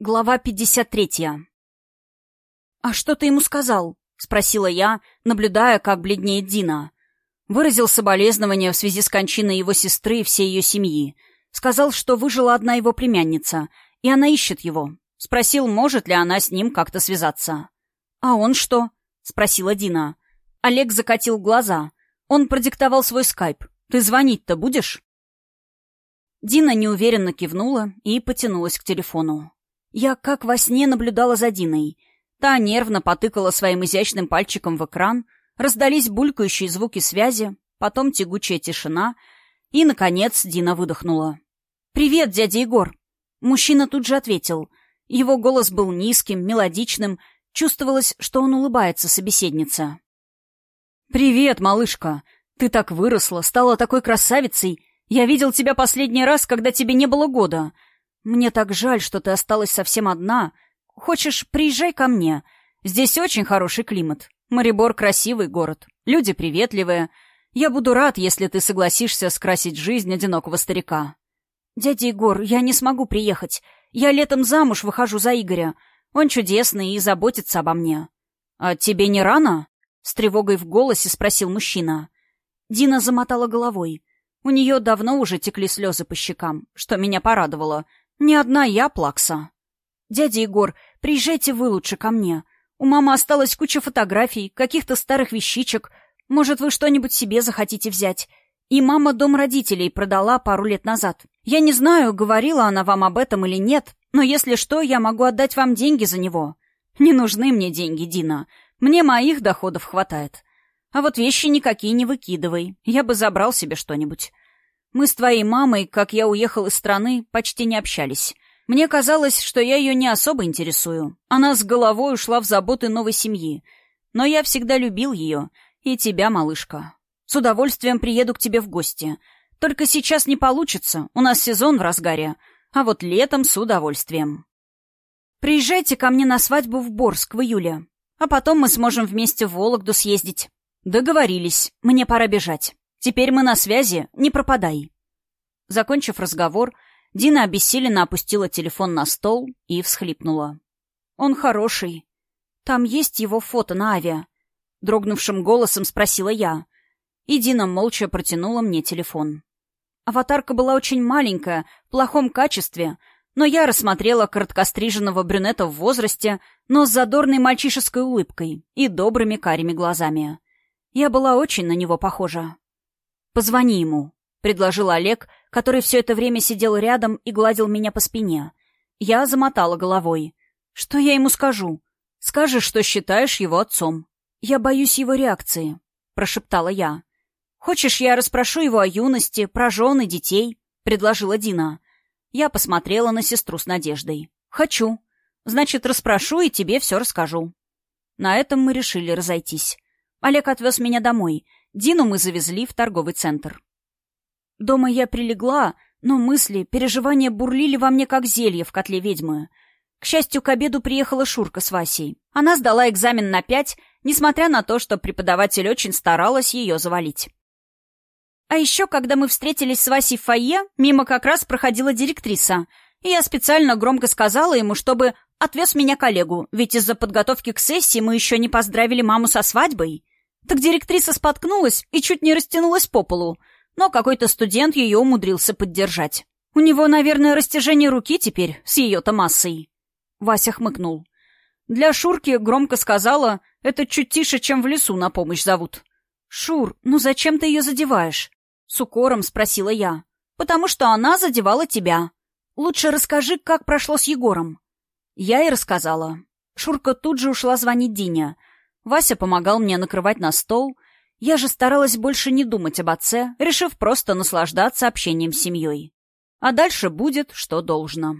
Глава 53. «А что ты ему сказал?» — спросила я, наблюдая, как бледнеет Дина. Выразил соболезнования в связи с кончиной его сестры и всей ее семьи. Сказал, что выжила одна его племянница, и она ищет его. Спросил, может ли она с ним как-то связаться. «А он что?» — спросила Дина. Олег закатил глаза. Он продиктовал свой скайп. «Ты звонить-то будешь?» Дина неуверенно кивнула и потянулась к телефону. Я как во сне наблюдала за Диной. Та нервно потыкала своим изящным пальчиком в экран, раздались булькающие звуки связи, потом тягучая тишина, и, наконец, Дина выдохнула. «Привет, дядя Егор!» Мужчина тут же ответил. Его голос был низким, мелодичным, чувствовалось, что он улыбается собеседнице. «Привет, малышка! Ты так выросла, стала такой красавицей! Я видел тебя последний раз, когда тебе не было года!» Мне так жаль, что ты осталась совсем одна. Хочешь, приезжай ко мне. Здесь очень хороший климат. Марибор — красивый город. Люди приветливые. Я буду рад, если ты согласишься скрасить жизнь одинокого старика. Дядя Егор, я не смогу приехать. Я летом замуж выхожу за Игоря. Он чудесный и заботится обо мне. А тебе не рано? С тревогой в голосе спросил мужчина. Дина замотала головой. У нее давно уже текли слезы по щекам, что меня порадовало — «Не одна я, Плакса. Дядя Егор, приезжайте вы лучше ко мне. У мамы осталась куча фотографий, каких-то старых вещичек. Может, вы что-нибудь себе захотите взять? И мама дом родителей продала пару лет назад. Я не знаю, говорила она вам об этом или нет, но если что, я могу отдать вам деньги за него. Не нужны мне деньги, Дина. Мне моих доходов хватает. А вот вещи никакие не выкидывай. Я бы забрал себе что-нибудь. Мы с твоей мамой, как я уехал из страны, почти не общались. Мне казалось, что я ее не особо интересую. Она с головой ушла в заботы новой семьи. Но я всегда любил ее. И тебя, малышка. С удовольствием приеду к тебе в гости. Только сейчас не получится. У нас сезон в разгаре. А вот летом с удовольствием. Приезжайте ко мне на свадьбу в Борск в июле. А потом мы сможем вместе в Вологду съездить. Договорились. Мне пора бежать. Теперь мы на связи, не пропадай». Закончив разговор, Дина обессиленно опустила телефон на стол и всхлипнула. «Он хороший. Там есть его фото на авиа?» Дрогнувшим голосом спросила я. И Дина молча протянула мне телефон. Аватарка была очень маленькая, в плохом качестве, но я рассмотрела короткостриженного брюнета в возрасте, но с задорной мальчишеской улыбкой и добрыми карими глазами. Я была очень на него похожа. «Позвони ему», — предложил Олег, который все это время сидел рядом и гладил меня по спине. Я замотала головой. «Что я ему скажу?» «Скажешь, что считаешь его отцом». «Я боюсь его реакции», — прошептала я. «Хочешь, я расспрошу его о юности, про жены, детей?» — предложила Дина. Я посмотрела на сестру с надеждой. «Хочу. Значит, расспрошу и тебе все расскажу». На этом мы решили разойтись. Олег отвез меня домой — Дину мы завезли в торговый центр. Дома я прилегла, но мысли, переживания бурлили во мне, как зелье в котле ведьмы. К счастью, к обеду приехала Шурка с Васей. Она сдала экзамен на пять, несмотря на то, что преподаватель очень старалась ее завалить. А еще, когда мы встретились с Васей в фойе, мимо как раз проходила директриса, и я специально громко сказала ему, чтобы отвез меня коллегу, ведь из-за подготовки к сессии мы еще не поздравили маму со свадьбой. Так директриса споткнулась и чуть не растянулась по полу, но какой-то студент ее умудрился поддержать. У него, наверное, растяжение руки теперь с ее-то массой. Вася хмыкнул. Для Шурки громко сказала, это чуть тише, чем в лесу на помощь зовут. «Шур, ну зачем ты ее задеваешь?» С укором спросила я. «Потому что она задевала тебя. Лучше расскажи, как прошло с Егором». Я и рассказала. Шурка тут же ушла звонить Дине — Вася помогал мне накрывать на стол. Я же старалась больше не думать об отце, решив просто наслаждаться общением с семьей. А дальше будет, что должно.